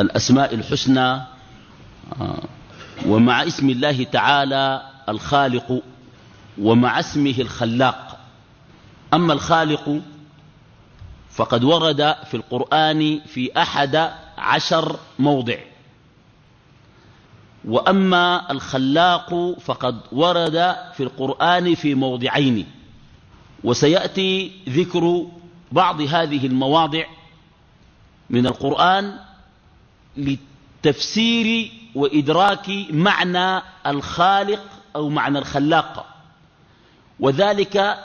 الأسماء الحسنى ومع اسم الله تعالى الخالق ومع اسمه الخلاق. أما الخالق فقد ورد في القرآن في أحد عشر موضع. وأما الخلاق فقد ورد في القرآن في موضعين. وسيأتي ذكر بعض هذه المواضع من القرآن لتفسير وإدراك معنى الخالق أو معنى الخلاق. وذلك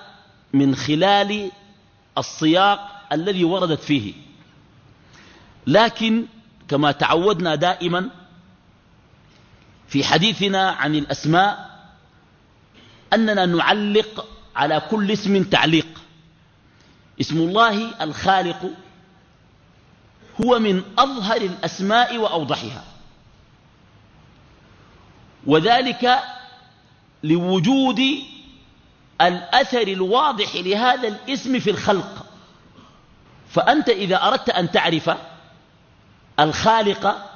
من خلال السياق الذي وردت فيه. لكن كما تعودنا دائما في حديثنا عن الأسماء أننا نعلق على كل اسم تعليق. اسم الله الخالق هو من أظهر الأسماء وأوضحها. وذلك لوجود الأثر الواضح لهذا الاسم في الخلق. فأنت إذا أردت أن تعرف الخالق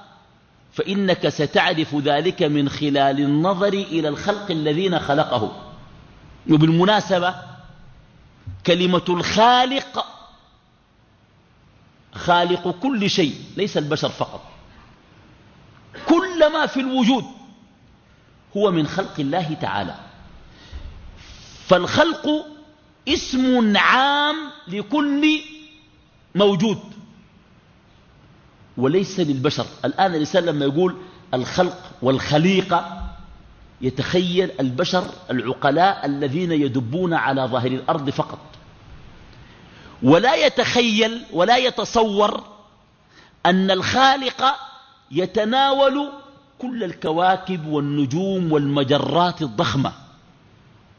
فإنك ستعرف ذلك من خلال النظر إلى الخلق الذين خلقه. وبالمناسبة كلمة الخالق خالق كل شيء ليس البشر فقط. كل ما في الوجود هو من خلق الله تعالى. فالخلق اسم عام لكل موجود. وليس للبشر. الآن الإنسان لما يقول الخلق والخليقة يتخيل البشر العقلاء الذين يدبون على ظاهر الأرض فقط. ولا يتخيل ولا يتصور أن الخالق يتناول كل الكواكب والنجوم والمجرات الضخمة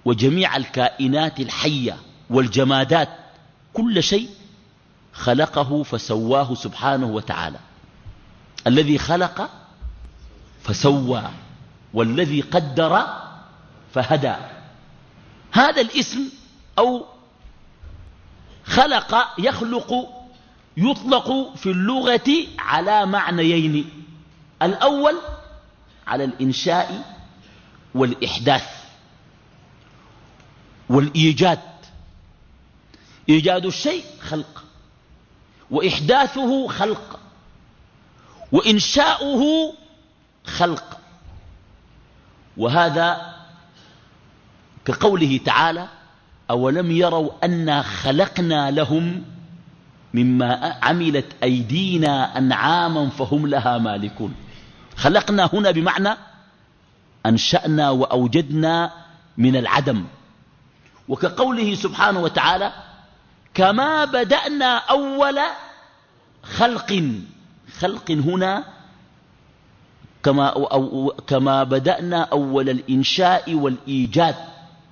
وجميع الكائنات الحية والجمادات. كل شيء خلقه فسواه سبحانه وتعالى. الذي خلق فسوى والذي قدر فهدى. هذا الاسم أو خلق يخلق يطلق في اللغة على معنيين. الأول على الإنشاء والإحداث والإيجاد. إيجاد الشيء خلق وإحداثه خلق وإنشاؤه خلق. وهذا كقوله تعالى أولم يروا أنا خلقنا لهم مما عملت أيدينا أنعاما فهم لها مالكون. خلقنا هنا بمعنى أنشأنا وأوجدنا من العدم. وكقوله سبحانه وتعالى كما بدأنا أول خلق. خلق هنا كما, أو كما بدأنا أول الإنشاء والإيجاد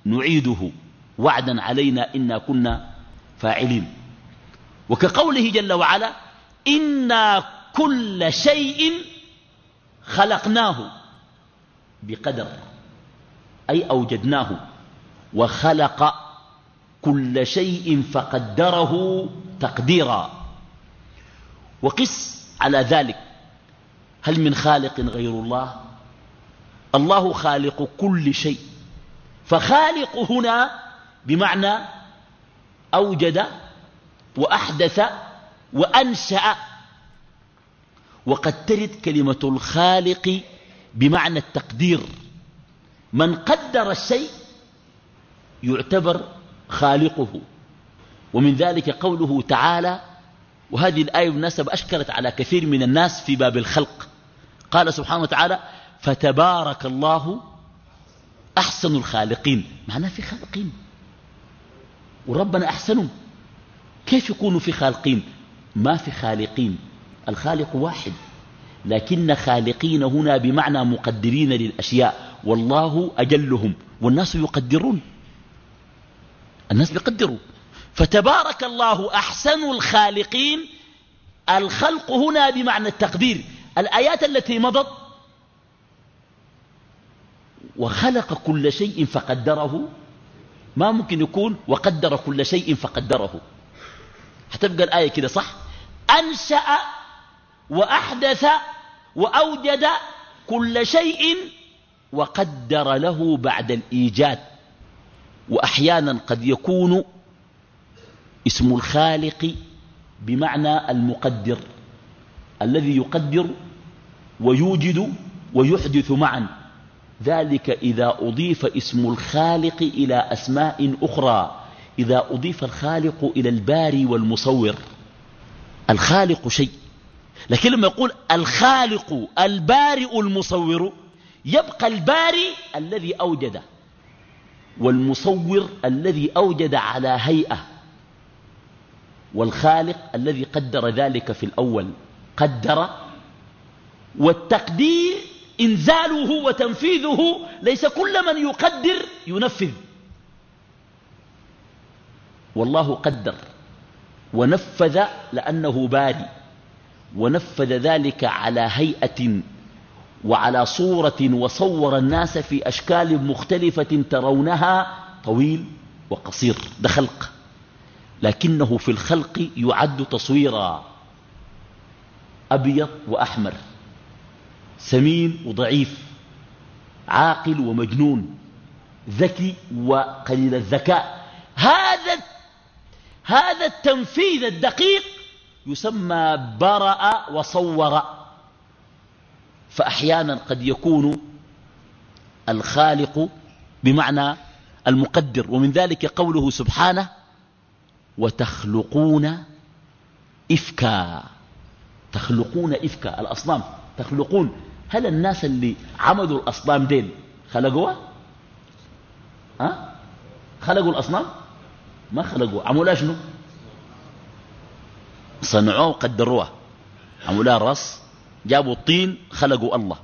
نعيده. وعدا علينا إنا كنا فاعلين. وكقوله جل وعلا إنا كل شيء خلقناه بقدر. أي أوجدناه وخلق كل شيء فقدره تقديرا. وقس على ذلك هل من خالق غير الله؟ الله خالق كل شيء. فخالق هنا بمعنى أوجد وأحدث وأنشأ. وقد ترد كلمة الخالق بمعنى التقدير. من قدر الشيء يعتبر خالقه. ومن ذلك قوله تعالى وهذه الآية بالمناسبة أشكرت على كثير من الناس في باب الخلق. قال سبحانه وتعالى فتبارك الله أحسن الخالقين. معناه في خالقين. وربنا أحسنهم. كيف يكونوا في خالقين؟ ما في خالقين. الخالق واحد. لكن خالقين هنا بمعنى مقدرين للأشياء. والله أجلهم. والناس يقدرون. الناس بيقدروا. فتبارك الله أحسن الخالقين. الخلق هنا بمعنى التقدير. الآيات التي مضت. وخلق كل شيء فقدره. ما ممكن يكون وقدر كل شيء فقدره. هتبقى الآية كده صح؟ أنشأ وأحدث وأوجد كل شيء وقدر له بعد الإيجاد. وأحيانا قد يكون اسم الخالق بمعنى المقدر الذي يقدر ويوجد ويحدث معا. ذلك إذا أضيف اسم الخالق إلى أسماء أخرى. إذا أضيف الخالق إلى الباري والمصور. الخالق شيء. لكن لما يقول الخالق البارئ المصور يبقى الباري الذي أوجد والمصور الذي أوجد على هيئة. والخالق الذي قدر ذلك في الأول. قدر والتقدير إنزاله وتنفيذه ليس كل من يقدر ينفذ. والله قدر ونفذ لأنه باري ونفذ ذلك على هيئة وعلى صورة وصور الناس في أشكال مختلفة ترونها طويل وقصير ده خلق. لكنه في الخلق يعد تصويرا أبيض وأحمر. سمين وضعيف عاقل ومجنون ذكي وقليل الذكاء. هذا هذا التنفيذ الدقيق يسمى برأ وصور. فأحيانا قد يكون الخالق بمعنى المقدر ومن ذلك قوله سبحانه وتخلقون إفكا. تخلقون إفكا الأصنام تخلقون. هل الناس اللي عملوا الأصنام دين خلقوها؟ أه؟ خلقوا الأصنام؟ ما خلقوا. عملوا شنو؟ صنعوها وقدروها. عملوا لها الراس جابوا الطين خلقوا الله.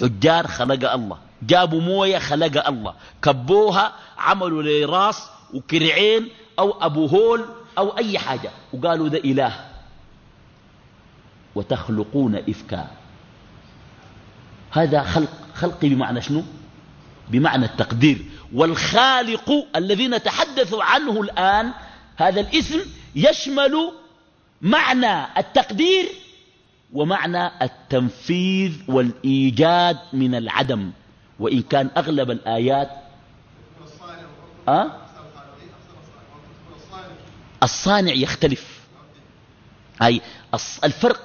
حجار خلق الله. جابوا موية خلق الله. كبوها عملوا لي راس وكرعين أو أبو هول أو أي حاجة. وقالوا ده إله. وتخلقون إفكا. هذا خلق خلق بمعنى شنو؟ بمعنى التقدير. والخالق الذي نتحدث عنه الآن هذا الاسم يشمل معنى التقدير ومعنى التنفيذ والإيجاد من العدم. وإن كان أغلب الآيات أه؟ الصانع يختلف. أي الفرق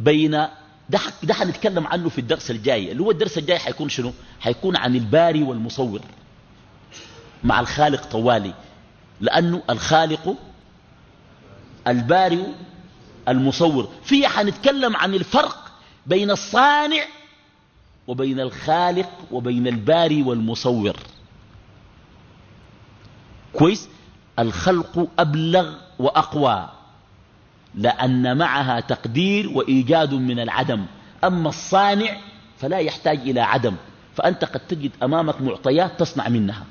بين ده, ده حنتكلم عنه في الدرس الجاي. اللي هو الدرس الجاي حيكون شنو؟ حيكون عن الباري والمصور. مع الخالق طوالي. لأنه الخالق الباري المصور. فيه حنتكلم عن الفرق بين الصانع وبين الخالق وبين الباري والمصور. كويس؟ الخلق أبلغ وأقوى. لأن معها تقدير وإيجاد من العدم. أما الصانع فلا يحتاج إلى عدم فأنت قد تجد أمامك معطيات تصنع منها.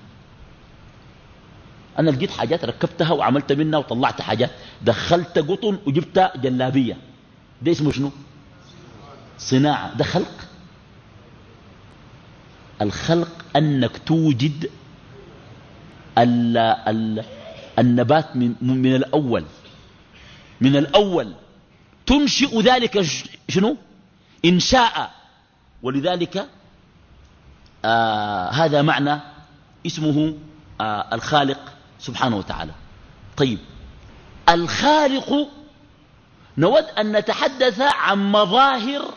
أنا لقيت حاجات ركبتها وعملت منها وطلعت حاجات. دخلت قطن وجبت جلابية. ده اسمه شنو؟ صناعة. ده خلق. الخلق أنك توجد ال ال النبات من, من الأول. من الأول تنشئ ذلك شنو؟ إنشاء ولذلك آه هذا معنى اسمه آه الخالق سبحانه وتعالى. طيب الخالق نود أن نتحدث عن مظاهر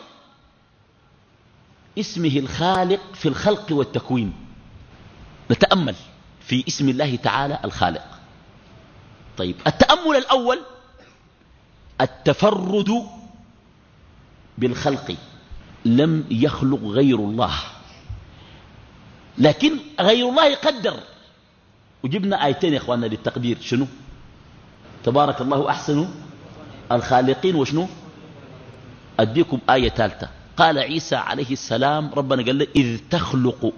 اسمه الخالق في الخلق والتكوين. نتأمل في اسم الله تعالى الخالق. طيب التأمل الأول التفرد بالخلق لم يخلق غير الله. لكن غير الله قدر وجبنا آيتين يا إخواننا للتقدير شنو؟ تبارك الله أحسن الخالقين وشنو؟ أديكم آية ثالثة. قال عيسى عليه السلام ربنا قال له إذ تخلق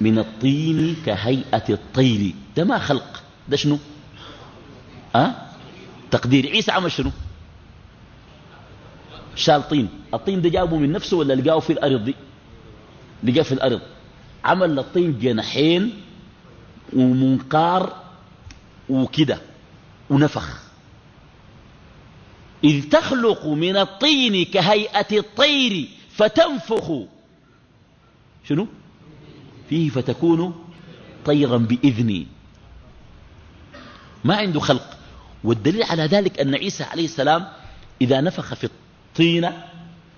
من الطين كهيئة الطير. ده ما خلق. ده شنو؟ أه؟ تقدير. عيسى عمل شنو؟ شال طين. الطين ده جابه من نفسه ولا لقاه في الأرض دي؟ لقاه في الأرض. عمل للطين جناحين ومنقار وكده ونفخ. إذ تخلق من الطين كهيئة الطير فتنفخ. شنو؟ فيه فتكون طيرا بإذني. ما عنده خلق. والدليل على ذلك أن عيسى عليه السلام إذا نفخ في الطينة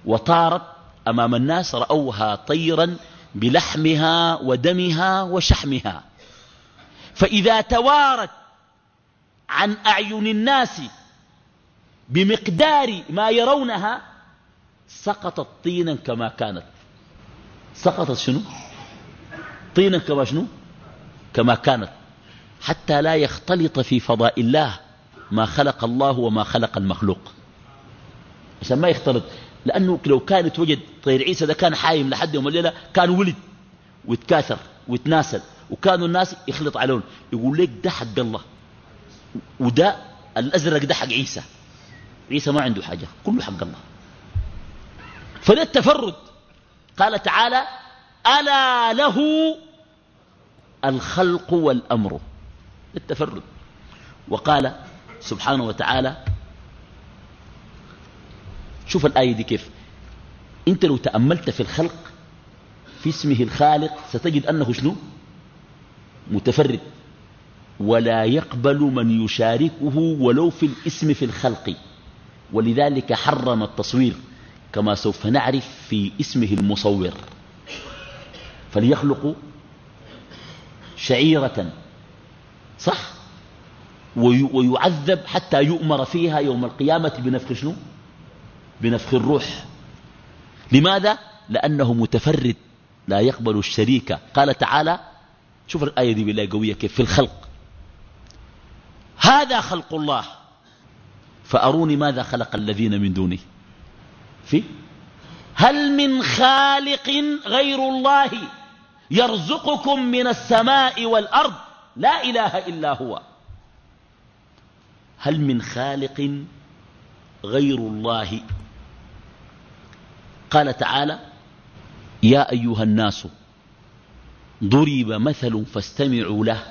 وطارت أمام الناس رأوها طيرا بلحمها ودمها وشحمها. فإذا توارت عن أعين الناس بمقدار ما يرونها سقطت طينا كما كانت. سقطت شنو؟ طينا كما شنو؟ كما كانت. حتى لا يختلط في فضاء الله ما خلق الله وما خلق المخلوق. عشان ما يختلط. لأنه لو كان يتوجد طير عيسى ده كان حايم لحد يوم الليلة كان ولد ويتكاثر ويتناسل وكانوا الناس يخلط عليهم. يقول لك ده حق الله. وده الأزرق ده حق عيسى. عيسى ما عنده حاجة. كله حق الله. فده التفرد. قال تعالى ألا له الخلق والأمر. التفرد. وقال سبحانه وتعالى. شوف الآية دي كيف. أنت لو تأملت في الخلق في اسمه الخالق ستجد أنه شنو؟ متفرد. ولا يقبل من يشاركه ولو في الاسم في الخلق. ولذلك حرم التصوير كما سوف نعرف في اسمه المصور. فليخلقوا شعيرة. صح؟ ويعذب حتى يؤمر فيها يوم القيامة بنفخ شنو؟ بنفخ الروح. لماذا؟ لأنه متفرد لا يقبل الشريك. قال تعالى شوف الآية دي بالله قوية كيف في الخلق. هذا خلق الله. فأروني ماذا خلق الذين من دونه في؟ هل من خالق غير الله يرزقكم من السماء والأرض؟ لا إله إلا هو. هل من خالق غير الله؟ قال تعالى يا أيها الناس ضرب مثل فاستمعوا له.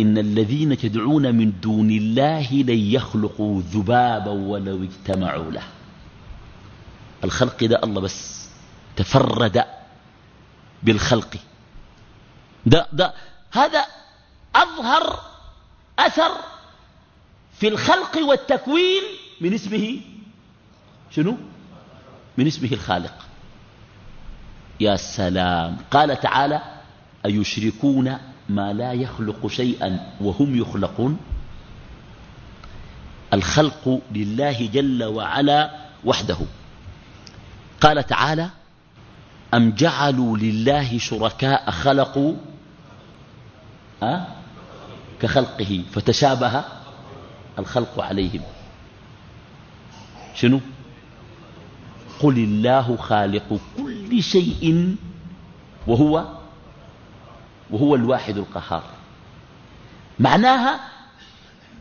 إن الذين تدعون من دون الله لن يخلقوا ذبابا ولو اجتمعوا له. الخلق ده الله بس تفرد بالخلق. ده, ده هذا أظهر أثر في الخلق والتكوين من اسمه شنو؟ من اسمه الخالق. يا سلام. قال تعالى أيشركون ما لا يخلق شيئا وهم يخلقون؟ الخلق لله جل وعلا وحده. قال تعالى أم جعلوا لله شركاء خلقوا؟ أه؟ كخلقه فتشابه الخلق عليهم. شنو؟ قل الله خالق كل شيء وهو وهو الواحد القهار. معناها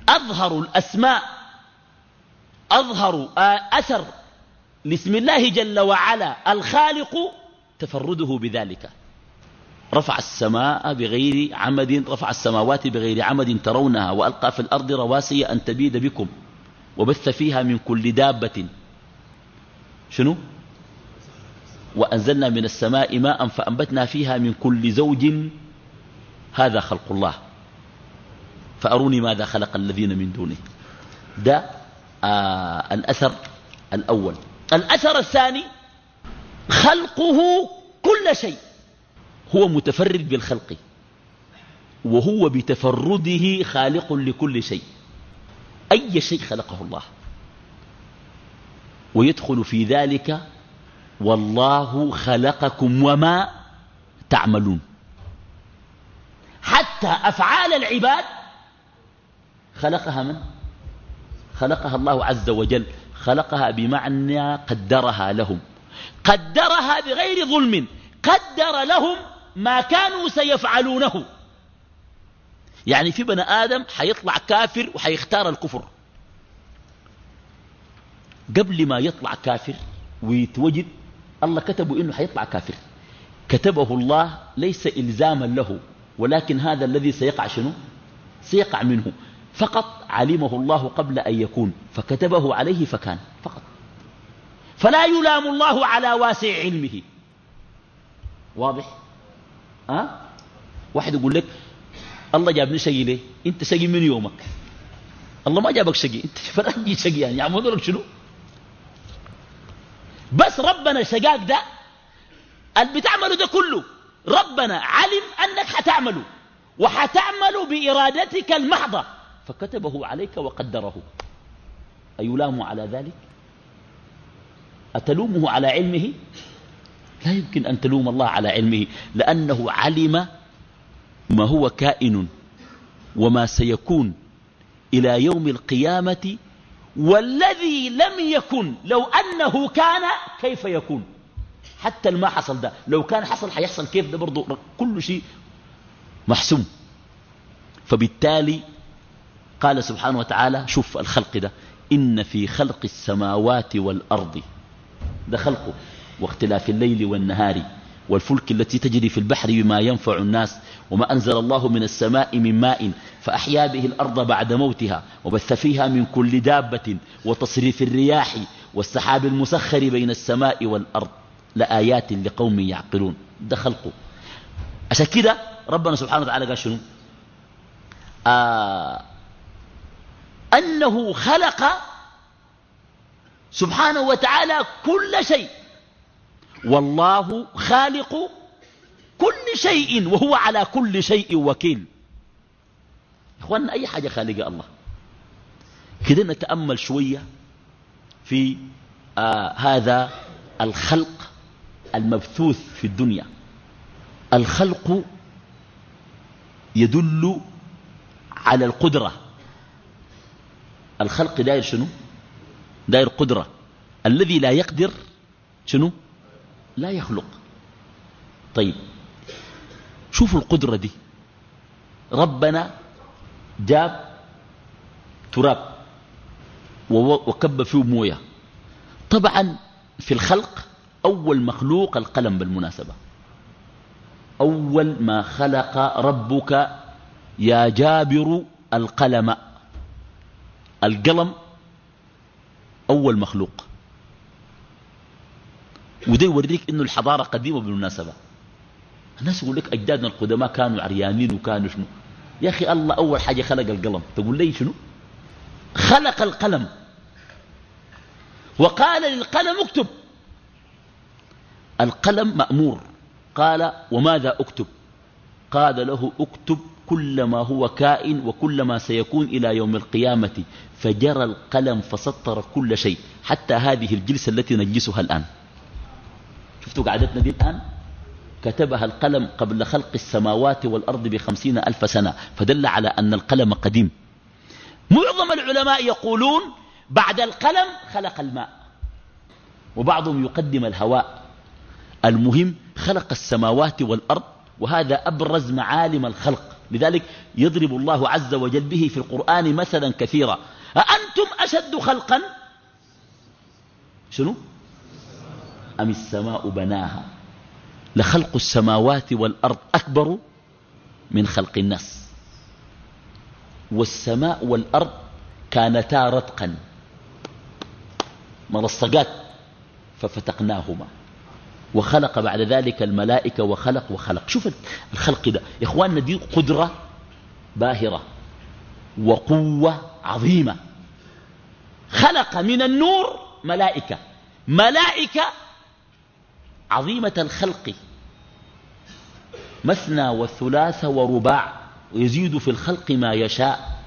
أظهر الأسماء أظهر أثر لاسم الله جل وعلا الخالق تفرده بذلك. رفع السماء بغير عمد رفع السماوات بغير عمد ترونها وألقى في الأرض رواسي أن تبيد بكم وبث فيها من كل دابة. شنو؟ وأنزلنا من السماء ماء فأنبتنا فيها من كل زوج. هذا خلق الله. فأروني ماذا خلق الذين من دونه. ده آه الأثر الأول. الأثر الثاني خلقه كل شيء. هو متفرد بالخلق وهو بتفرده خالق لكل شيء. أي شيء خلقه الله. ويدخل في ذلك والله خلقكم وما تعملون. حتى أفعال العباد خلقها من؟ خلقها الله عز وجل. خلقها بمعنى قدرها لهم. قدرها بغير ظلم. قدر لهم ما كانوا سيفعلونه. يعني في بني آدم حيطلع كافر وحيختار الكفر. قبل ما يطلع كافر ويتوجد الله كتبه إنه حيطلع كافر. كتبه الله ليس إلزاما له ولكن هذا الذي سيقع شنو؟ سيقع منه. فقط علمه الله قبل أن يكون فكتبه عليه فكان فقط. فلا يلام الله على واسع علمه. واضح؟ أه؟ واحد يقول لك الله جابني شقي ليه؟ أنت شقي من يومك. الله ما جابك شقي أنت فرقي شقي يعني. يعملوا لك شنو؟ بس ربنا شقاك ده اللي بتعمله ده كله ربنا علم أنك حتعمله وحتعمل بإرادتك المحضة. فكتبه عليك وقدره. أيلام على ذلك؟ أتلومه على علمه؟ لا يمكن أن تلوم الله على علمه لأنه علم ما هو كائن وما سيكون إلى يوم القيامة والذي لم يكن لو أنه كان كيف يكون؟ حتى ما حصل ده لو كان حصل حيحصل كيف ده برضو كل شيء محسوم. فبالتالي قال سبحانه وتعالى شوف الخلق ده إن في خلق السماوات والأرض. ده خلقه. واختلاف الليل والنهار والفلك التي تجري في البحر بما ينفع الناس وما أنزل الله من السماء من ماء فأحيا به الأرض بعد موتها وبث فيها من كل دابة وتصريف الرياح والسحاب المسخر بين السماء والأرض لآيات لقوم يعقلون. ده خلقه. عشان كده ربنا سبحانه وتعالى قال شنو؟ آه أنه خلق سبحانه وتعالى كل شيء. والله خالق كل شيء وهو على كل شيء وكيل. إخواننا أي حاجة خالق الله؟ كده نتأمل شوية في آه هذا الخلق المبثوث في الدنيا. الخلق يدل على القدرة. الخلق داير شنو؟ داير قدرة. الذي لا يقدر شنو؟ لا يخلق. طيب شوفوا القدرة دي. ربنا جاب تراب وكب فيه موية. طبعا في الخلق أول مخلوق القلم بالمناسبة. أول ما خلق ربك يا جابر القلم. القلم أول مخلوق. وده يوريك إنه الحضارة قديمة بالمناسبة. الناس يقول لك أجدادنا القدماء كانوا عريانين وكانوا شنو؟ يا أخي الله أول حاجة خلق القلم. تقول لي شنو؟ خلق القلم. وقال للقلم اكتب. القلم مأمور. قال وماذا أكتب؟ قال له اكتب كل ما هو كائن وكل ما سيكون إلى يوم القيامة. فجرى القلم فسطر كل شيء. حتى هذه الجلسة التي نجلسها الآن. شفتوا قعدتنا دي الآن؟ كتبها القلم قبل خلق السماوات والأرض بخمسين ألف سنة فدل على أن القلم قديم. معظم العلماء يقولون بعد القلم خلق الماء وبعضهم يقدم الهواء. المهم خلق السماوات والأرض وهذا أبرز معالم الخلق. لذلك يضرب الله عز وجل به في القرآن مثلا كثيرا. أأنتم أشد خلقا؟ شنو؟ أم السماء بناها؟ لخلق السماوات والأرض أكبر من خلق الناس. والسماء والأرض كانتا رتقا. ملصقات ففتقناهما. وخلق بعد ذلك الملائكة وخلق وخلق. شوف الخلق ده. يا إخواننا دي قدرة باهرة وقوة عظيمة. خلق من النور ملائكة. ملائكة عظيمة الخلق. مثنى والثلاث ورباع. ويزيد في الخلق ما يشاء.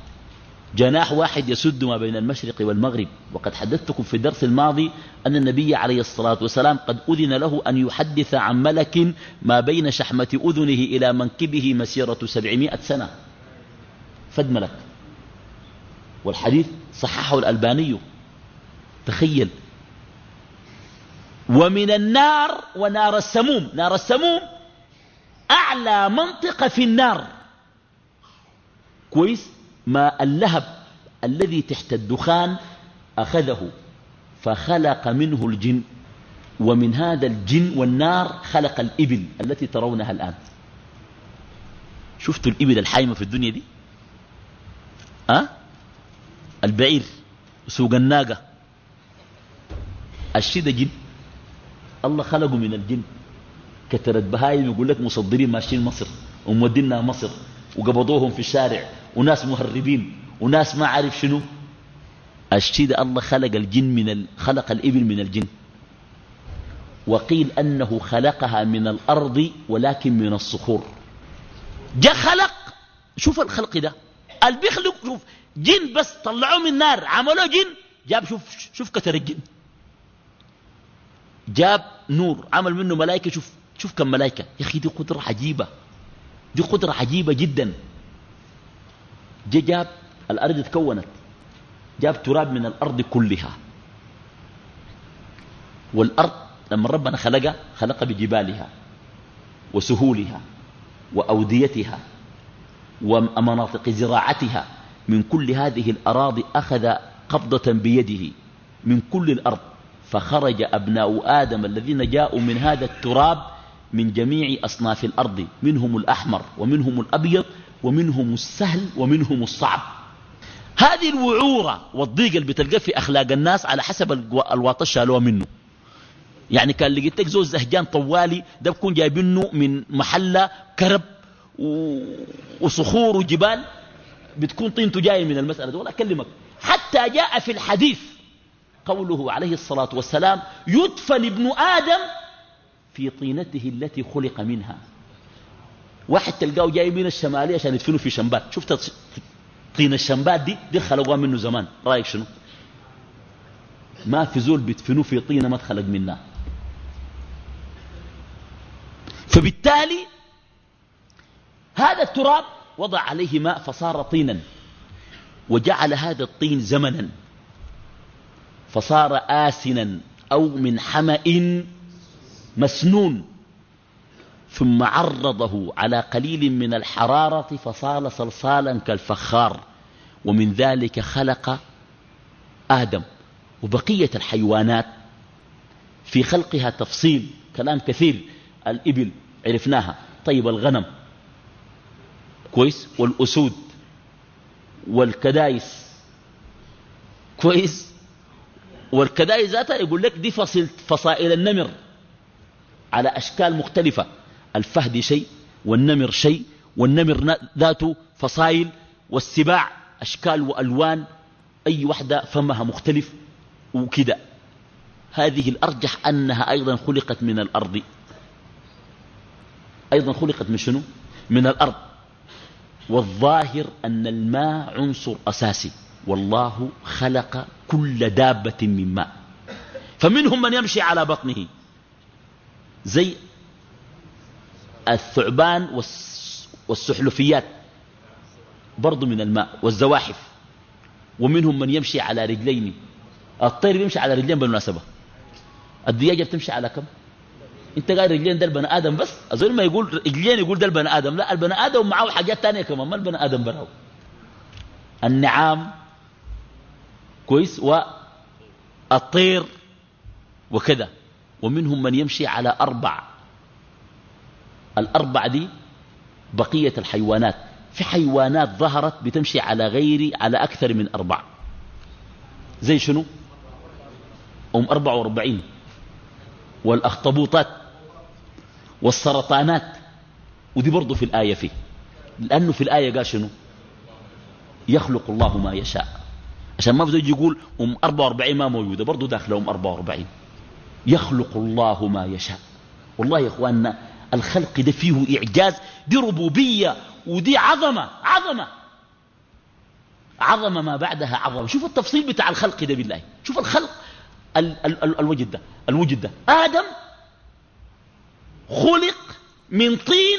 جناح واحد يسد ما بين المشرق والمغرب. وقد حدثتكم في الدرس الماضي أن النبي عليه الصلاة والسلام قد أذن له أن يحدث عن ملك ما بين شحمة أذنه إلى منكبه مسيرة سبعمائة سنة. فد ملك. والحديث صححه الألباني. تخيل. ومن النار ونار السموم. نار السموم أعلى منطقة في النار. كويس؟ ما اللهب الذي تحت الدخان أخذه فخلق منه الجن ومن هذا الجن والنار خلق الإبل التي ترونها الآن. شفتوا الإبل الحايمة في الدنيا دي؟ أه؟ البعير سوق الناقة الشدة جن. الله خلقه من الجن. كترت بهايم يقول لك مصدرين ماشيين مصر ومودينا مصر وقبضوهم في الشارع وناس مهربين وناس ما عارف شنو. الشدة الله خلق الجن من ال... خلق الإبل من الجن. وقيل أنه خلقها من الأرض ولكن من الصخور. جاء خلق. شوف الخلق ده. البيخلق شوف جن بس طلعوه من النار عملوه جن جاب شوف شوف كتر الجن. جاب نور عمل منه ملائكة. شوف شوف كم ملائكة. يا أخي دي قدرة عجيبة. دي قدرة عجيبة جدا. جا جاب الأرض تكونت. جاب تراب من الأرض كلها. والأرض لما ربنا خلقها خلق بجبالها وسهولها وأوديتها ومناطق زراعتها. من كل هذه الأراضي أخذ قبضة بيده من كل الأرض. فخرج أبناء آدم الذين جاءوا من هذا التراب من جميع أصناف الأرض منهم الأحمر ومنهم الأبيض ومنهم السهل ومنهم الصعب. هذه الوعورة والضيق اللي بتلقى في أخلاق الناس على حسب الواطة شالوها منه. يعني كان لقيتك زوج زهجان طوالي ده بكون جايبينه من محلة كرب وصخور وجبال بتكون طينته جاية من المسألة ولا أكلمك حتى جاء في الحديث قوله عليه الصلاة والسلام يدفن ابن آدم في طينته التي خلق منها. واحد تلقاه جاي من الشمالية عشان يدفنه في شمبات. شفت طين الشمبات دي؟ دي خلقوها منه زمان. رأيك شنو؟ ما في زول بيدفنوه في طينة ما تخلق منها. فبالتالي هذا التراب وضع عليه ماء فصار طينا وجعل هذا الطين زمنا. فصار آسنا أو من حمأ مسنون ثم عرضه على قليل من الحرارة فصار صلصالا كالفخار ومن ذلك خلق آدم. وبقية الحيوانات في خلقها تفصيل كلام كثير الإبل عرفناها. طيب الغنم؟ كويس. والأسود؟ والكدايس؟ كويس. والكدايس ذاتها يقول لك دي فصل فصائل النمر على أشكال مختلفة. الفهد شيء والنمر شيء والنمر ذاته فصائل والسباع أشكال وألوان أي وحدة فمها مختلف وكذا. هذه الأرجح أنها أيضا خلقت من الأرض. أيضا خلقت من شنو؟ من الأرض. والظاهر أن الماء عنصر أساسي. والله خلق كل دابة من ماء. فمنهم من يمشي على بطنه. زي الثعبان والسحلفيات برضو من الماء والزواحف. ومنهم من يمشي على رجلين. الطير يمشي على رجلين بالمناسبة. الدياجة بتمشي على كم؟ انت قال رجلين ده البني آدم بس؟ أظن ما يقول رجلين يقول ده البني آدم. لا البني آدم معه حاجات تانية كمان. ما البني آدم براو النعام كويس والطير وكذا. ومنهم من يمشي على أربع. الأربع دي بقية الحيوانات. في حيوانات ظهرت بتمشي على غير على أكثر من أربع. زي شنو؟ أم أربع وأربعين. والأخطبوطات والسرطانات. ودي برضو في الآية فيه. لأنه في الآية قال شنو؟ يخلق الله ما يشاء. عشان ما في يقول أم 44 ما موجودة برضو داخلة أم 44 يخلق الله ما يشاء. والله يا إخواننا الخلق ده فيه إعجاز دي ربوبية ودي عظمة عظمة. عظمة ما بعدها عظمة. شوف التفصيل بتاع الخلق ده بالله. شوف الخلق ال ال ال الوجد ده الوجد ده. آدم خلق من طين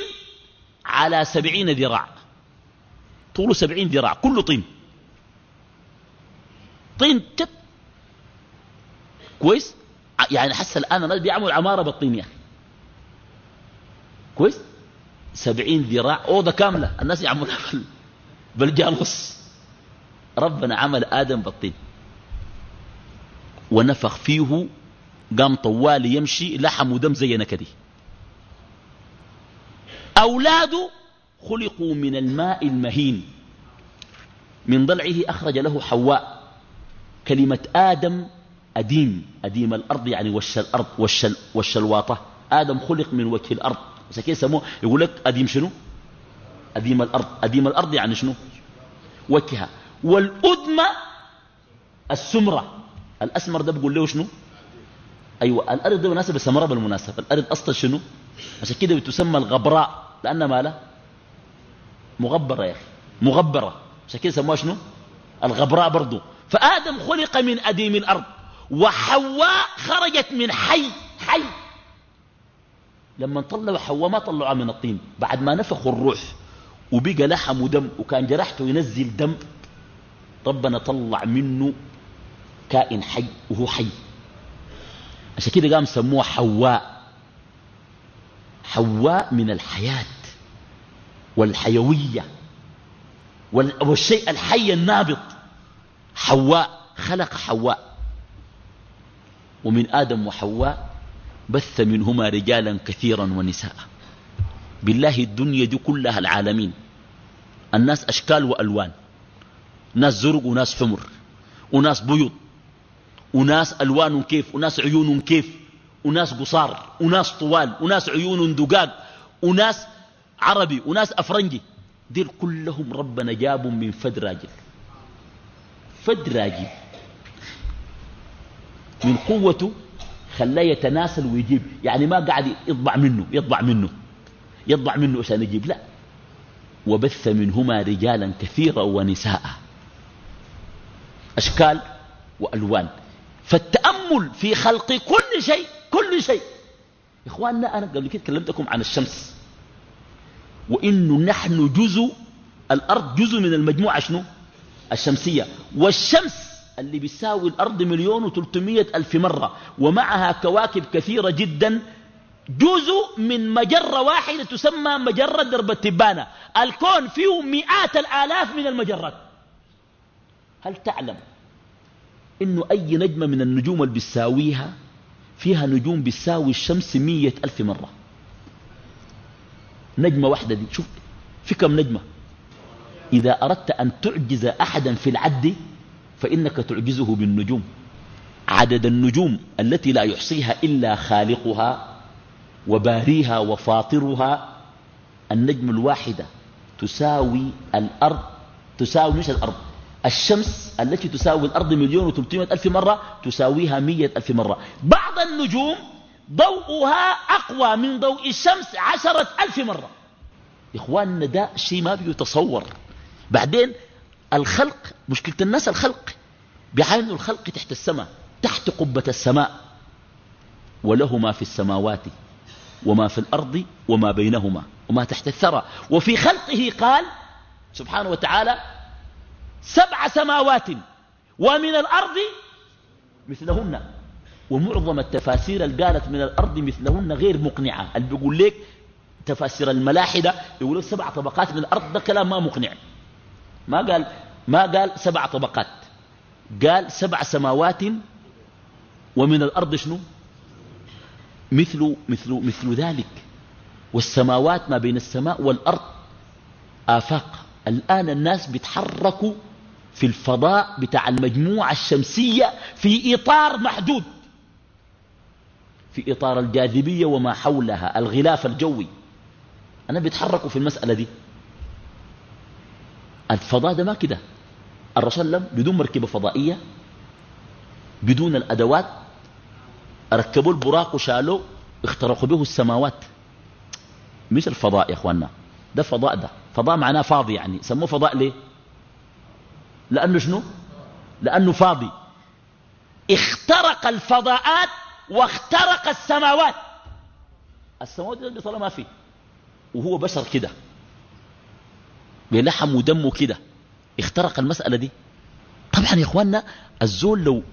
على سبعين ذراع. طوله سبعين ذراع كله طين. طين تت كويس؟ يعني حس الآن الناس بيعملوا عمارة بالطين يا كويس؟ سبعين ذراع أوضة كاملة. الناس يعملوا بالجالوس ربنا عمل آدم بالطين. ونفخ فيه قام طوال يمشي لحم ودم زي نكدي. أولاده خلقوا من الماء المهين. من ضلعه أخرج له حواء. كلمة آدم أديم. أديم الأرض يعني وش الأرض وش, وش الواطة. آدم خلق من وجه الأرض. كيف يسموه يقول لك أديم شنو؟ أديم الأرض. أديم الأرض يعني شنو؟ وجهها. والأدمة السمرة. الأسمر ده بيقول له شنو؟ أيوة الأرض ده مناسبة سمرة بالمناسبة. الأرض أصلا شنو؟ عشان كده بتسمى الغبراء. لأنها مالها مغبرة يا أخي. مغبرة. عشان كده سموها شنو؟ الغبراء برضو. فآدم خلق من أديم الأرض وحواء خرجت من حي حي. لما طلعوا حواء ما طلعوها من الطين بعد ما نفخوا الروح وبقى لحم ودم وكان جرحته ينزل دم ربنا طلع منه كائن حي وهو حي. عشان كده قام سموها حواء. حواء من الحياة والحيوية والشيء الحي النابض. حواء خلق حواء. ومن آدم وحواء بث منهما رجالا كثيرا ونساء. بالله الدنيا دي كلها العالمين. الناس أشكال وألوان. ناس زرق وناس حمر. وناس بيض. وناس ألوان كيف. وناس عيون كيف. وناس قصار. وناس طوال. وناس عيون دقاق. وناس عربي. وناس أفرنجي. دير كلهم ربنا جابوا من فد راجل. فد راجل من قوته خلاه يتناسل ويجيب. يعني ما قاعد يطبع منه يطبع منه. يطبع منه عشان يجيب. لا. وبث منهما رجالا كثيرا ونساء. أشكال وألوان. فالتأمل في خلق كل شيء كل شيء. إخواننا أنا قبل كده كلمتكم عن الشمس. وإنه نحن جزء الأرض جزء من المجموعة شنو؟ الشمسية. والشمس اللي بيساوي الأرض مليون وثلاثمية ألف مرة ومعها كواكب كثيرة جدا جزء من مجرة واحدة تسمى مجرة درب التبانة. الكون فيه مئات الآلاف من المجرات. هل تعلم إنه أي نجمة من النجوم اللي بتساويها فيها نجوم بتساوي الشمس مية ألف مرة؟ نجمة واحدة دي شوف في كم نجمة؟ إذا أردت أن تعجز أحدا في العد فإنك تعجزه بالنجوم. عدد النجوم التي لا يحصيها إلا خالقها وباريها وفاطرها النجم الواحدة تساوي الأرض تساوي مش الأرض الشمس التي تساوي الأرض مليون وثلاثمائة ألف مرة تساويها مية ألف مرة. بعض النجوم ضوءها أقوى من ضوء الشمس عشرة ألف مرة. إخواننا ده شيء ما بيتصور. بعدين الخلق مشكلة الناس الخلق بيعاينوا الخلق تحت السماء تحت قبة السماء. وله ما في السماوات وما في الأرض وما بينهما وما تحت الثرى. وفي خلقه قال سبحانه وتعالى سبع سماوات ومن الأرض مثلهن. ومعظم التفاسير اللي قالت من الأرض مثلهن غير مقنعة. اللي بيقول لك تفاسير الملاحدة يقول لك سبع طبقات من الأرض ده كلام ما مقنع. ما قال ما قال سبع طبقات. قال سبع سماوات ومن الأرض شنو؟ مثل مثل مثل ذلك. والسماوات ما بين السماء والأرض آفاق. الآن الناس بيتحركوا في الفضاء بتاع المجموعة الشمسية في إطار محدود. في إطار الجاذبية وما حولها الغلاف الجوي. أنا بيتحركوا في المسألة دي. الفضاء ده ما كده. الرسول لم بدون مركبة فضائية بدون الأدوات ركبوا البراق وشالوه اخترقوا به السماوات. مش الفضاء يا إخواننا ده فضاء ده. فضاء معناه فاضي يعني. سموه فضاء ليه؟ لأنه شنو؟ لأنه فاضي. اخترق الفضاءات واخترق السماوات. السماوات دي طالما ما في وهو بشر كده. بلحم ودمه كده. اخترق المسألة دي. طبعا يا إخواننا الزول لو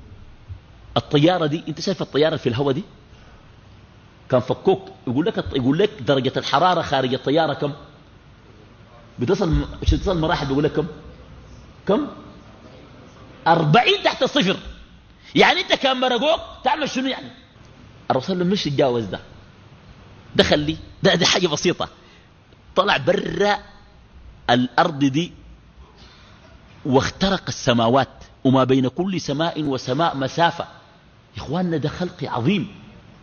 الطيارة دي أنت شايف الطيارة في الهواء دي؟ كان فكوك يقول لك يقول لك درجة الحرارة خارج الطيارة كم؟ بتصل بتصل مراحل بيقول لك كم؟ كم؟ أربعين تحت الصفر يعني أنت كان مرقوك تعمل شنو يعني؟ الرسول مش يتجاوز ده دخل لي ده, ده حاجة بسيطة. طلع برا الأرض دي واخترق السماوات وما بين كل سماء وسماء مسافة. إخواننا ده خلق عظيم.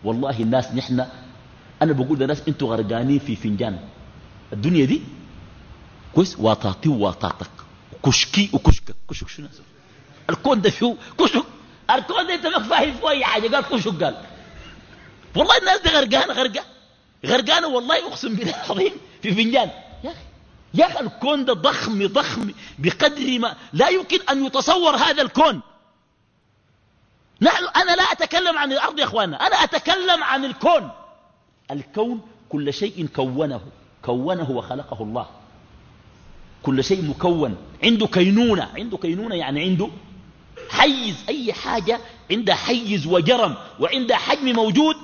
والله الناس نحن أنا بقول للناس أنتوا غرقانين في فنجان. الدنيا دي كويس؟ واطاطي وواطاطك. كشكي وكشكك. كشك شنو؟ الكون ده شو؟ كشك. الكون ده أنت ما فاهم فيه اي حاجة. قال كشك قال. والله الناس دي غرقانة غرقانة. غرقانة والله أقسم بالله العظيم. في فنجان. يا الكون ده ضخم ضخم بقدر ما لا يمكن أن يتصور هذا الكون. نحن أنا لا أتكلم عن الأرض يا اخوانا أنا أتكلم عن الكون. الكون كل شيء كونه كونه وخلقه الله. كل شيء مكون. عنده كينونة عنده كينونة يعني عنده حيز أي حاجة عندها حيز وجرم وعندها حجم موجود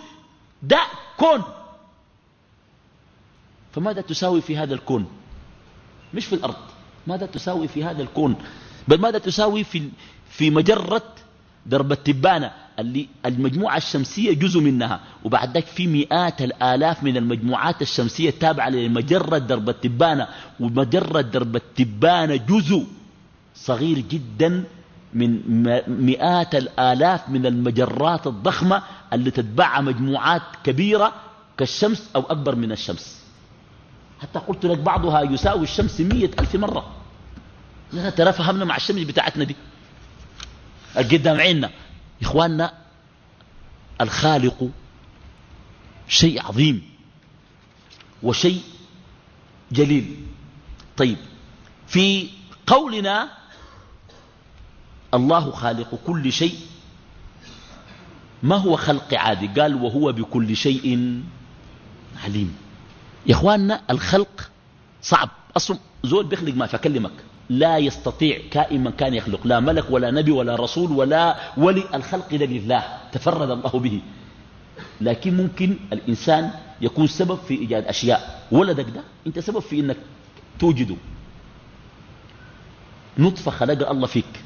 ده كون. فماذا تساوي في هذا الكون؟ مش في الأرض. ماذا تساوي في هذا الكون؟ بل ماذا تساوي في, في مجرة درب التبانة اللي المجموعة الشمسية جزء منها؟ وبعد ذلك في مئات الآلاف من المجموعات الشمسية التابعة لمجرة درب التبانة ومجرة درب التبانة جزء صغير جدا من مئات الآلاف من المجرات الضخمة اللي تتبعها مجموعات كبيرة كالشمس أو أكبر من الشمس. حتى قلت لك بعضها يساوي الشمس مية ألف مرة. ترى فهمنا مع الشمس بتاعتنا دي. القدام عيننا. إخواننا الخالق شيء عظيم وشيء جليل. طيب في قولنا الله خالق كل شيء. ما هو خلق عادي قال وهو بكل شيء عليم. يا إخواننا الخلق صعب. أصلا زول بيخلق ما فاكلمك لا يستطيع كائن كان يخلق. لا ملك ولا نبي ولا رسول ولا ولي الخلق ده لله. تفرد الله به. لكن ممكن الإنسان يكون سبب في إيجاد أشياء. ولدك ده أنت سبب في إنك توجده. نطفة خلق الله فيك.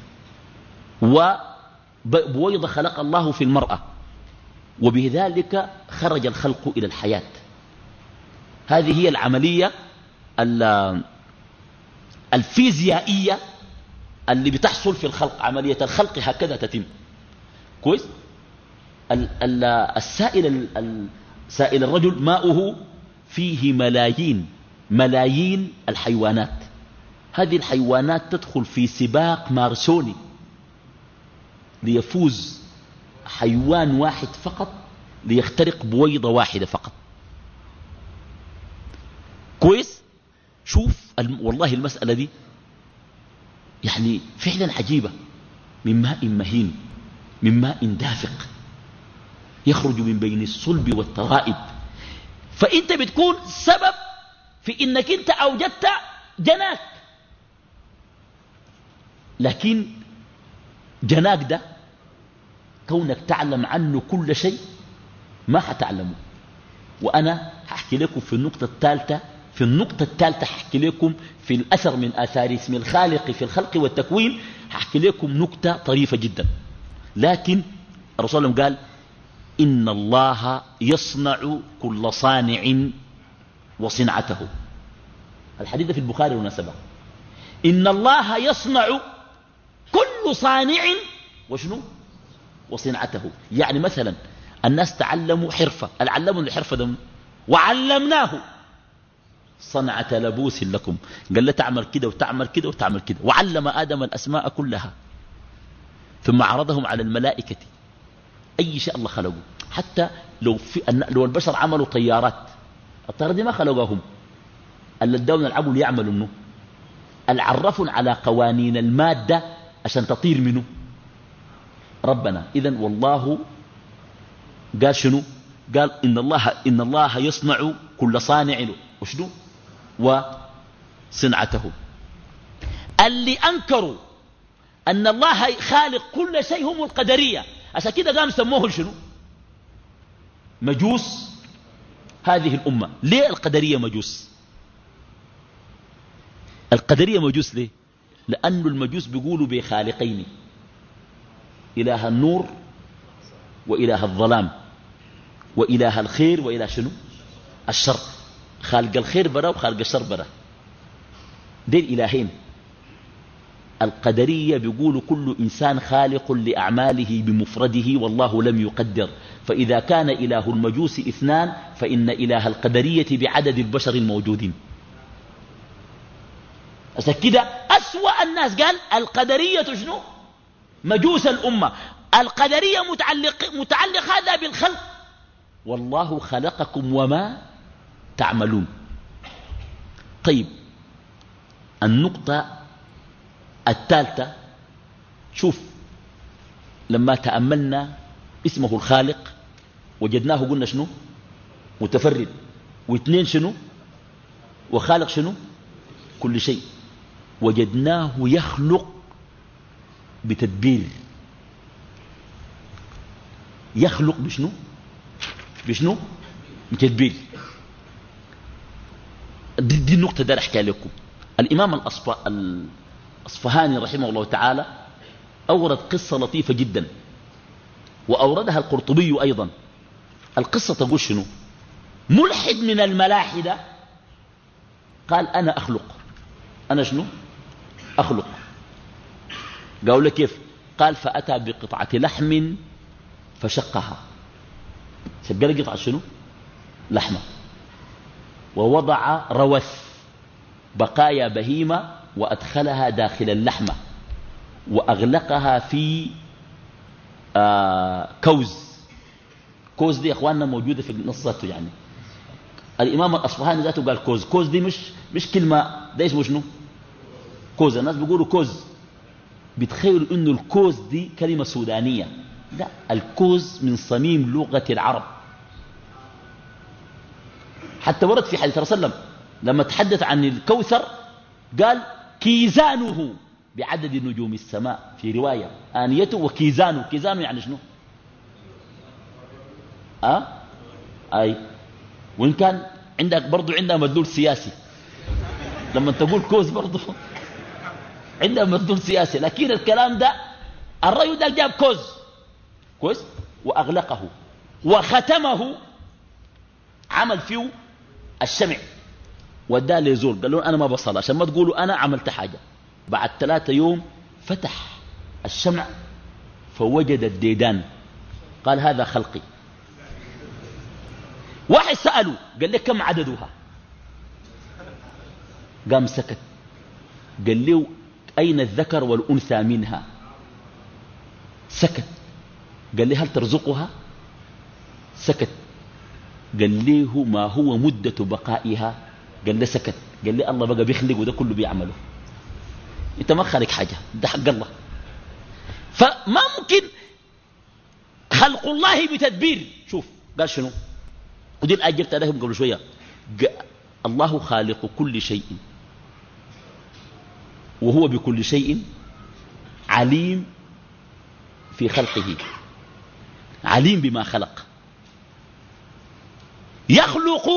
وبويضة خلق الله في المرأة. وبذلك خرج الخلق إلى الحياة. هذه هي العملية الفيزيائية اللي بتحصل في الخلق. عملية الخلق هكذا تتم. كويس؟ السائل سائل الرجل ماؤه فيه ملايين ملايين الحيوانات. هذه الحيوانات تدخل في سباق مارسوني ليفوز حيوان واحد فقط ليخترق بويضة واحدة فقط. كويس؟ شوف والله المسألة دي يعني فعلا عجيبة. من ماء مهين من ماء دافق يخرج من بين الصلب والترائب. فأنت بتكون سبب في إنك أنت أوجدت جناك. لكن جناك ده كونك تعلم عنه كل شيء ما حتعلمه. وأنا هحكي لكم في النقطة الثالثة في النقطة الثالثة حكي لكم في الأثر من آثار اسم الخالق في الخلق والتكوين حكي لكم نقطة طريفة جدا. لكن الرسول قال إن الله يصنع كل صانع وصنعته. الحديث في البخاري مناسبة إن الله يصنع كل صانع وشنو؟ وصنعته. يعني مثلا الناس تعلموا حرفة. العلموا الحرفة ده وعلمناه. صنعة لبوس لكم. قال له تعمل كده وتعمل كده وتعمل كده. وعلم آدم الأسماء كلها. ثم عرضهم على الملائكة. أي شيء الله خلقه. حتى لو, في لو البشر عملوا طيارات. الطيارات دي ما خلقوهم. اللي اداهم العبوا ليعملوا منه. العرفوا على قوانين المادة عشان تطير منه. ربنا إذا والله قال شنو؟ قال إن الله, إن الله يصنع كل صانع وشنو؟ وصنعته. اللي أنكروا أن الله خالق كل شيء هم القدرية. عشان كده قام سموه شنو؟ مجوس هذه الأمة. ليه القدرية مجوس؟ القدرية مجوس ليه؟ لأن المجوس بيقولوا بخالقين. إله النور وإله الظلام وإله الخير وإله شنو؟ الشر. خالق الخير برا وخالق الشر برا. دين إلهين. القدرية بيقولوا كل إنسان خالق لأعماله بمفرده والله لم يقدر. فإذا كان إله المجوس إثنان فإن إله القدرية بعدد البشر الموجودين. عشان كده أسوأ الناس قال القدرية شنو؟ مجوس الأمة. القدرية متعلق, متعلق هذا بالخلق. والله خلقكم وما تعملون. طيب النقطة الثالثة شوف لما تأملنا اسمه الخالق وجدناه قلنا شنو؟ متفرد. واثنين شنو؟ وخالق شنو؟ كل شيء. وجدناه يخلق بتدبير. يخلق بشنو؟ بشنو؟ بتدبير. دي, النقطة ده أحكي لكم. الإمام الأصفهاني رحمه الله تعالى أورد قصة لطيفة جدا وأوردها القرطبي أيضا. القصة تقول شنو؟ ملحد من الملاحدة قال أنا أخلق. أنا شنو؟ أخلق. قالوا له كيف؟ قال فأتى بقطعة لحم فشقها. شق قطعة شنو؟ لحمة. ووضع روث بقايا بهيمة وأدخلها داخل اللحمة وأغلقها في آه كوز. كوز دي أخواننا موجودة في النصات يعني. الإمام الأصفهاني ذاته قال كوز. كوز دي مش مش كلمة. ده اسمه شنو؟ كوز. الناس بيقولوا كوز. بيتخيلوا إنه الكوز دي كلمة سودانية. لا الكوز من صميم لغة العرب. حتى ورد في حديث رسول الله لما تحدث عن الكوثر قال كيزانه بعدد نجوم السماء في رواية آنيته وكيزانه كيزانه يعني شنو؟ أه؟ أي. وإن كان عندك برضو عندها مدلول سياسي. لما تقول كوز برضو عندها مدلول سياسي لكن الكلام ده الرأي ده جاب كوز. كويس؟ وأغلقه. وختمه. عمل فيه الشمع وداه لزول. قال له أنا ما بصل عشان ما تقولوا أنا عملت حاجة. بعد ثلاثة يوم فتح الشمع فوجد الديدان. قال هذا خلقي. واحد سأله قال لي كم عددها؟ قام سكت. قال له أين الذكر والأنثى منها؟ سكت. قال لي هل ترزقها؟ سكت. قال له ما هو مدة بقائها؟ قال لي سكت. قال لي الله بقى بيخلق وده كله بيعمله. انت ما خالق حاجة ده حق الله. فما ممكن خلق الله بتدبير. شوف قال شنو؟ ودي الآية جبت عليهم قبل شوية. الله خالق كل شيء. وهو بكل شيء عليم في خلقه. عليم بما خلق. يخلق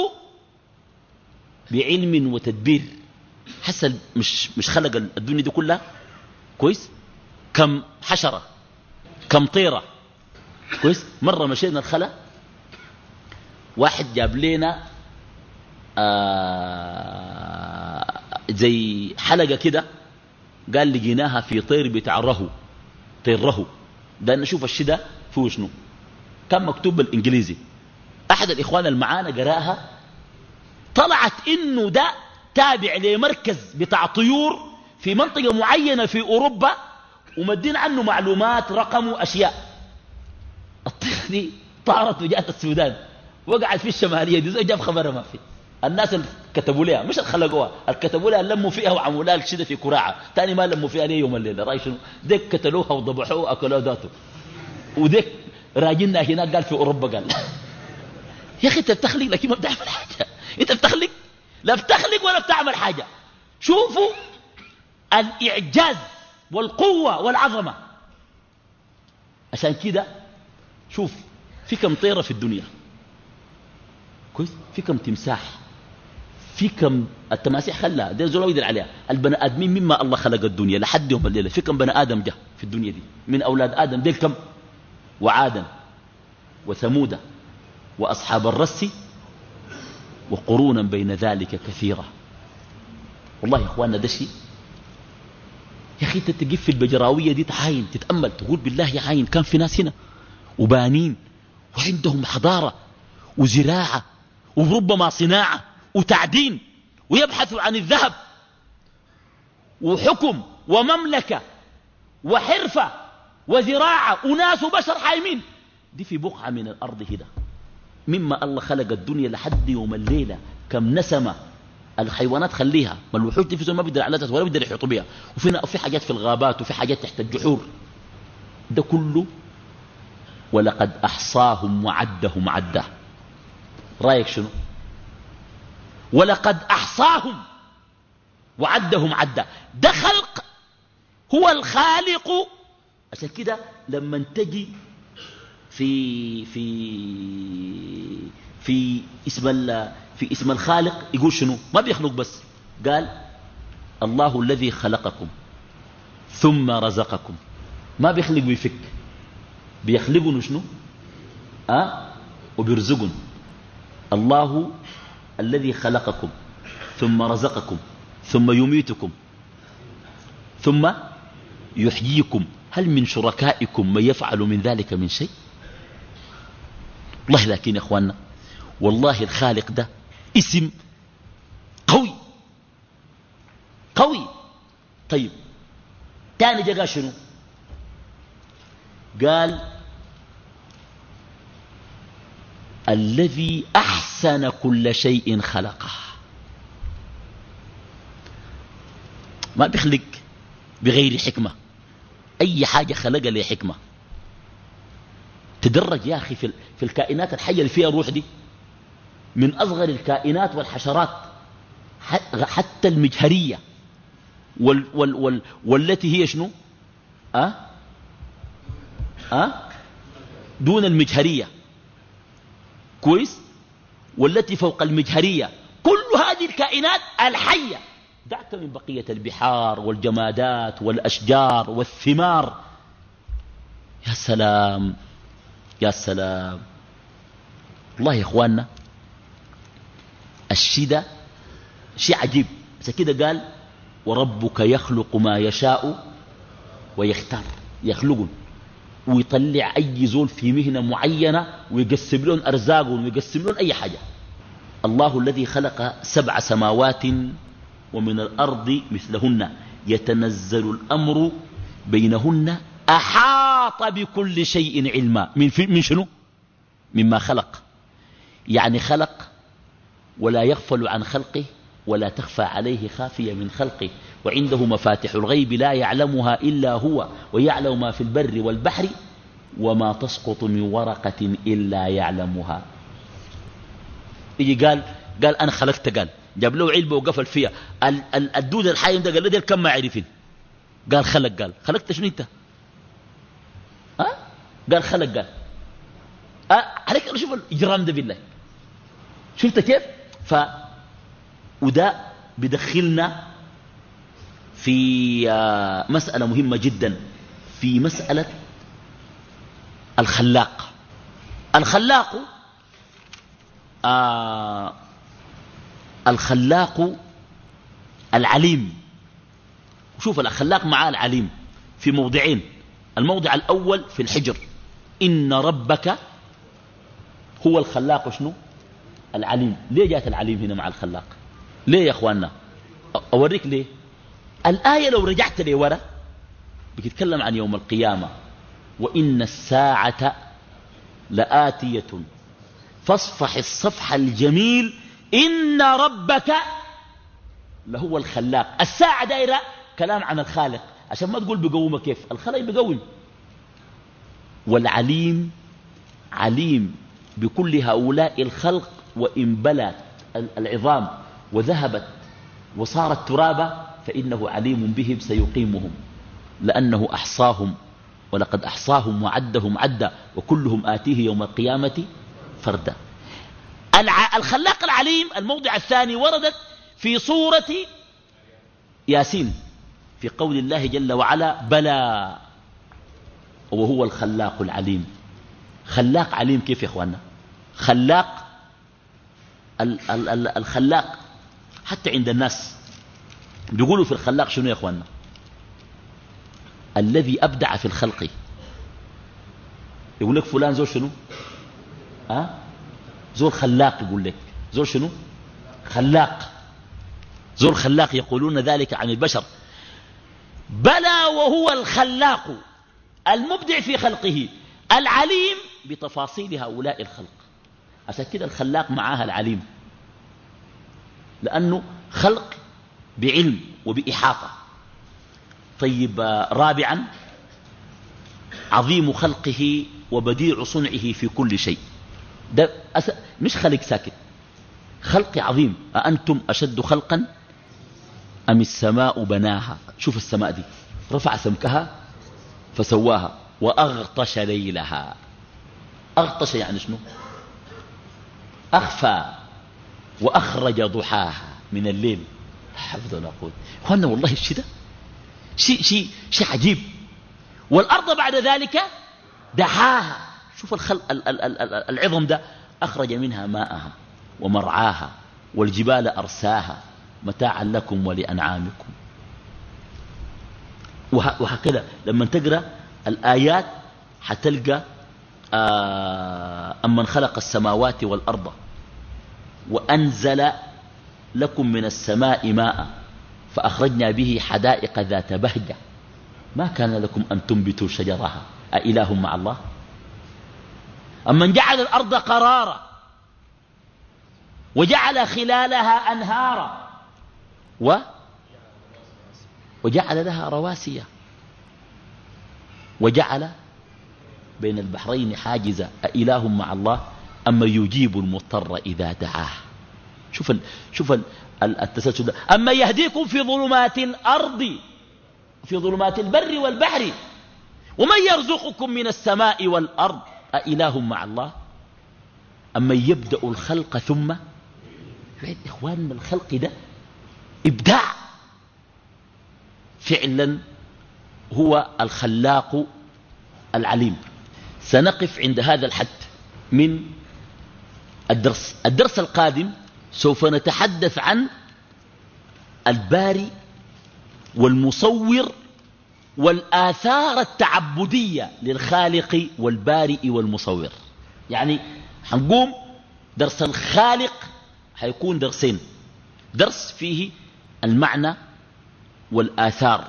بعلم وتدبير. حسن مش مش خلق الدنيا دي كلها؟ كويس؟ كم حشرة كم طيرة. كويس؟ مرة مشينا الخلا واحد جاب لنا آه زي حلقة كده قال لقيناها في طير بتاع رهو طير رهو. ده نشوف الشدة فيه شنو. كان مكتوب بالإنجليزي. أحد الإخوان المعانا قرأها. طلعت إنه ده تابع لمركز بتاع طيور في منطقة معينة في أوروبا ومدين عنه معلومات رقم وأشياء. الطيرة دي طارت وجاءت السودان. وقعت في الشمالية دي زي جاب خبرها ما في. الناس اللي كتبوا لها مش اللي خلقوها لها لموا فيها وعملوا لها كده في كراعة. تاني ما لموا فيها ليه يوم الليلة؟ رأي شنو؟ ديك قتلوها وضبحوها وأكلوها ذاته. وديك راجلنا هناك قال في أوروبا قال. يا أخي أنت بتخلق لكن ما بتعمل حاجة. أنت بتخلق؟ لا بتخلق ولا بتعمل حاجة. شوفوا الإعجاز والقوة والعظمة. عشان كده شوف في كم طيرة في الدنيا. كويس؟ في كم تمساح. في كم التماسيح خلاها. دي زول يقدر عليها. البني آدمين مما الله خلق الدنيا لحد يوم الليلة. في كم بني آدم جاء في الدنيا دي؟ من أولاد آدم. ديل كم؟ وعادا وثمودا. وأصحاب الرس وقرونا بين ذلك كثيرة. والله يا إخواننا ده شيء. يا أخي أنت تقف في البجراوية دي تعاين تتأمل تقول بالله يا عين كان في ناس هنا وبانين وعندهم حضارة وزراعة وربما صناعة وتعدين ويبحثوا عن الذهب وحكم ومملكة وحرفة وزراعة وناس وبشر حايمين. دي في بقعة من الأرض هنا. مما الله خلق الدنيا لحد يوم الليلة. كم نسمه الحيوانات خليها. ما الوحوش دي في ما بيقدر على ولا بيقدر يحيطوا بها وفي في حاجات في الغابات وفي حاجات تحت الجحور. ده كله ولقد أحصاهم وعدهم عدة. رأيك شنو؟ ولقد أحصاهم وعدهم عدة. ده خلق هو الخالق. عشان كده لما تجي في في في اسم في اسم الخالق يقول شنو؟ ما بيخلق بس. قال الله الذي خلقكم ثم رزقكم. ما بيخلق ويفك. بيخلقون شنو؟ أه؟ وبيرزقون الله الذي خلقكم ثم رزقكم ثم يميتكم ثم يحييكم. هل من شركائكم من يفعل من ذلك من شيء؟ والله لكن يا إخواننا والله الخالق ده اسم قوي قوي. طيب تاني جا قال شنو؟ قال الذي أحسن كل شيء خلقه. ما بيخلق بغير حكمة أي حاجة خلق لي حكمة. تدرج يا أخي في, في الكائنات الحية اللي فيها روح دي. من أصغر الكائنات والحشرات حتى المجهرية. وال وال وال والتي هي شنو؟ أه؟ أه؟ دون المجهرية. كويس؟ والتي فوق المجهرية. كل هذه الكائنات الحية. دعك من بقية البحار والجمادات والأشجار والثمار. يا سلام! يا سلام. والله يا إخواننا الشدة شيء عجيب. عشان كده قال وربك يخلق ما يشاء ويختار. يخلقون. ويطلع أي زول في مهنة معينة ويقسم لهم أرزاقهم ويقسم لهم أي حاجة. الله الذي خلق سبع سماوات ومن الأرض مثلهن. يتنزل الأمر بينهن أحاط بكل شيء علما. من, من شنو؟ مما خلق. يعني خلق ولا يغفل عن خلقه ولا تخفى عليه خافية من خلقه. وعنده مفاتح الغيب لا يعلمها إلا هو ويعلم ما في البر والبحر وما تسقط من ورقة إلا يعلمها. يجي قال قال أنا خلقت قال. جاب له علبة وقفل فيها. الدود الحايم ده قال له كم ما عرفين. قال خلق قال. خلقت شنو أنت؟ قال خلق قال. أه؟ عليك شوف الإجرام ده بالله. شفت كيف؟ ف وده بدخلنا في آه، مسألة مهمة جدا. في مسألة الخلاق. الخلاق آه الخلاق العليم. شوف الخلاق معاه العليم في موضعين. الموضع الأول في الحجر. إن ربك هو الخلاق شنو؟ العليم. ليه جاءت العليم هنا مع الخلاق؟ ليه يا إخواننا؟ أوريك ليه. الآية لو رجعت لي ورا بتتكلم عن يوم القيامة. وإن الساعة لآتية. فاصفح الصفح الجميل. إن ربك لهو الخلاق. الساعة دايرة كلام عن الخالق. عشان ما تقول بقومه كيف. الخلق بقوم والعليم عليم بكل هؤلاء الخلق وإن بلت العظام وذهبت وصارت ترابا فإنه عليم بهم سيقيمهم لأنه أحصاهم ولقد أحصاهم وعدهم عدا وكلهم آتيه يوم القيامة فردا. الخلاق العليم الموضع الثاني وردت في صورة ياسين في قول الله جل وعلا بلى وهو الخلاق العليم. خلاق عليم كيف يا اخوانا خلاق ال ال ال الخلاق حتى عند الناس. بيقولوا في الخلاق شنو يا اخوانا الذي أبدع في الخلق. يقول لك فلان زول شنو؟ أه؟ زول خلاق يقول لك. زول شنو؟ خلاق. زول خلاق يقولون ذلك عن البشر. بلى وهو الخلاق. المبدع في خلقه العليم بتفاصيل هؤلاء الخلق. عشان كده الخلاق معاها العليم. لأنه خلق بعلم وبإحاطة. طيب رابعا عظيم خلقه وبديع صنعه في كل شيء. ده. مش خلق ساكت. خلق عظيم. أأنتم أشد خلقا أم السماء بناها؟ شوف السماء دي. رفع سمكها. فسواها وأغطش ليلها. أغطش يعني شنو؟ أخفى وأخرج ضحاها من الليل. حفظ ولا أخوانا والله الشيء ده؟ شيء شيء شيء عجيب. والأرض بعد ذلك دحاها. شوف الخل... العظم ده. أخرج منها ماءها ومرعاها والجبال أرساها متاعا لكم ولأنعامكم. وهكذا. لما تقرأ الآيات حتلقى آه أمن خلق السماوات والأرض وأنزل لكم من السماء ماء فأخرجنا به حدائق ذات بهجة. ما كان لكم أن تنبتوا شجرها. أإله مع الله؟ أمن جعل الأرض قرارا وجعل خلالها أنهارا. و وجعل لها رواسي. وجعل بين البحرين حاجزا أإله مع الله أما يجيب المضطر إذا دعاه. شوف ال شوف ال التسلسل أما يهديكم في ظلمات الأرض في ظلمات البر والبحر ومن يرزقكم من السماء والأرض أإله مع الله؟ أما يبدأ الخلق ثم إخواننا الخلق ده إبداع. فعلا هو الخلاق العليم. سنقف عند هذا الحد من الدرس. الدرس القادم سوف نتحدث عن الباري والمصور والآثار التعبدية للخالق والبارئ والمصور. يعني حنقوم درس الخالق حيكون درسين. درس فيه المعنى والآثار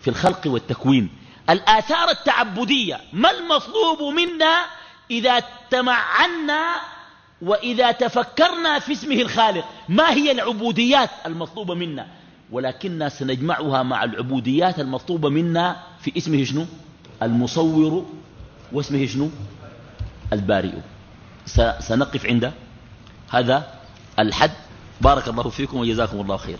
في الخلق والتكوين. الآثار التعبدية ما المطلوب منا إذا تمعنا وإذا تفكرنا في اسمه الخالق؟ ما هي العبوديات المطلوبة منا؟ ولكننا سنجمعها مع العبوديات المطلوبة منا في اسمه شنو؟ المصور واسمه شنو؟ البارئ. سنقف عند هذا الحد. بارك الله فيكم وجزاكم الله خير.